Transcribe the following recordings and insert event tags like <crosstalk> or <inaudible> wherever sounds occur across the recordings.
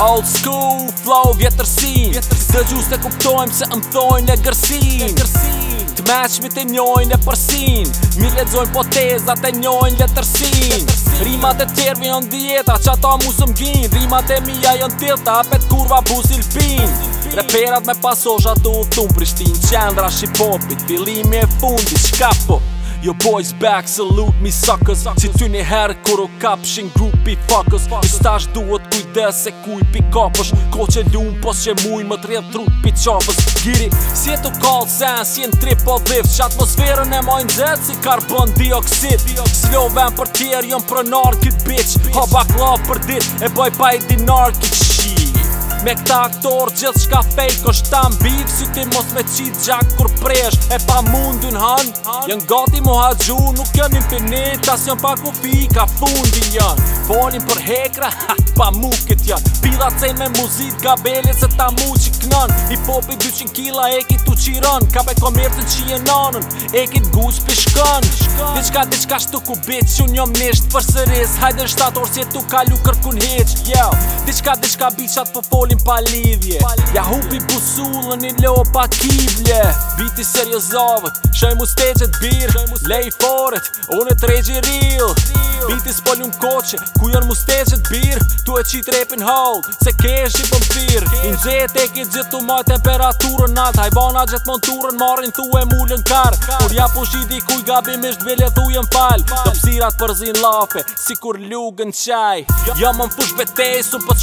Old school flow vjetërsin Dë gjusë të kuptojmë se më thojnë e gërsin Të meqmi të njojnë e përsin Mi ledzojnë po tezat e njojnë letërsin Rimat e tjervi jën djeta që ata musëm gjin Rimat e mija jën tilta apet kurva busil pin Reperat me pasosha të utum Prishtin qendra shqipopit Filimi e fundi po Yo boys back, salute me suckers Si ty një herë kur o kapshin grupi fuckers I stash duhet kujdes e kuj pi kapësh Ko që lunë pos që mujnë më të rrën pi qapës Giri, si e të call sense, si e në tri Që atmosferën e mojnë dhejt si karbon dioksid Slovem për tjerë, jëmë për nërë bitch Ho bak lovë për dit, e boj pa i dinarë shit Me këta aktor gjithë shka fejtë kështë ta mbivë Si ti mos me qitë gjakë kur preshë e pa mundin hanë Jënë gati mu gju, nuk jënë një pinit Ta pa ku fi, ka fundin jënë Folin për hekra, <laughs> ha, pa mu këtë jënë sejnë me muzit, gabeli se ta mu që I popi 200 kila, e ki të qiron Ka pe komerë që i e e ki të guzë për shkën Dhe dhe shtu ku bitë që njëm nishtë për sëris Hajde në shtatë orë si tu kalu kërkun heq diçka diçka biçat po folin pa lidhje ja hupi busullën i lo pa kivle biti seriozovët shoj mu steqet bir lej foret unë e tregji real biti s'pollun koqe ku janë mu steqet bir tu e qit repin hold se kesh i bëmpir i nxet e ki gjithu ma temperaturën nalt hajvana gjithë monturën marrin tu e mullën kar kur ja po shidi kuj gabim isht vele thu jem fal Të psirat përzin lafe si kur lugën qaj jam më më fush su pët po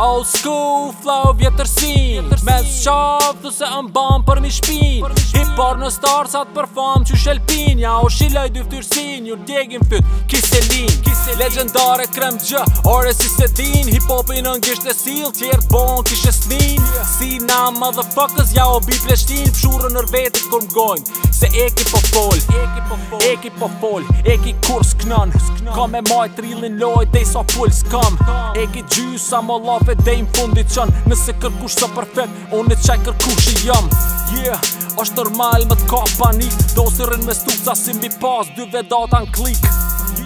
Old school flow vjetërsin Me Mes qovë të se mbam për mi shpin por në stars sa për famë që shelpin Ja o shiloj dy ftyrsin Ju djegin fyt kiselin Legendare krem gjë Ore si se din Hip hopin në ngisht e sil Tjertë bon kishe svin Si na motherfuckers Ja o bi pleshtin Pshurë nër vetit kur mgojnë Se eki po fol Eki po fol Eki po fol Eki kur s'knon Ka me majt rilin loj Dej sa so pull s'kam Eki gjysa mo ve dejm fundit qënë nëse kërkush të perfekt unë çaj kërkush i jam yeah është normal më ka panik do të rrin me stuf sa si mbi pas dy vetata n'klik klik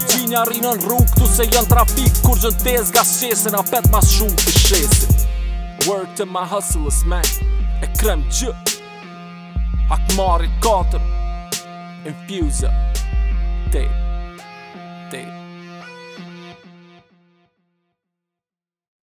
Gjinja rinë në rrug, këtu se janë trafik Kur gjënë tez ga sqese, në apet mas shumë ti shese Work to my hustlers, man E krem që Hak marit katër Infuser Te Te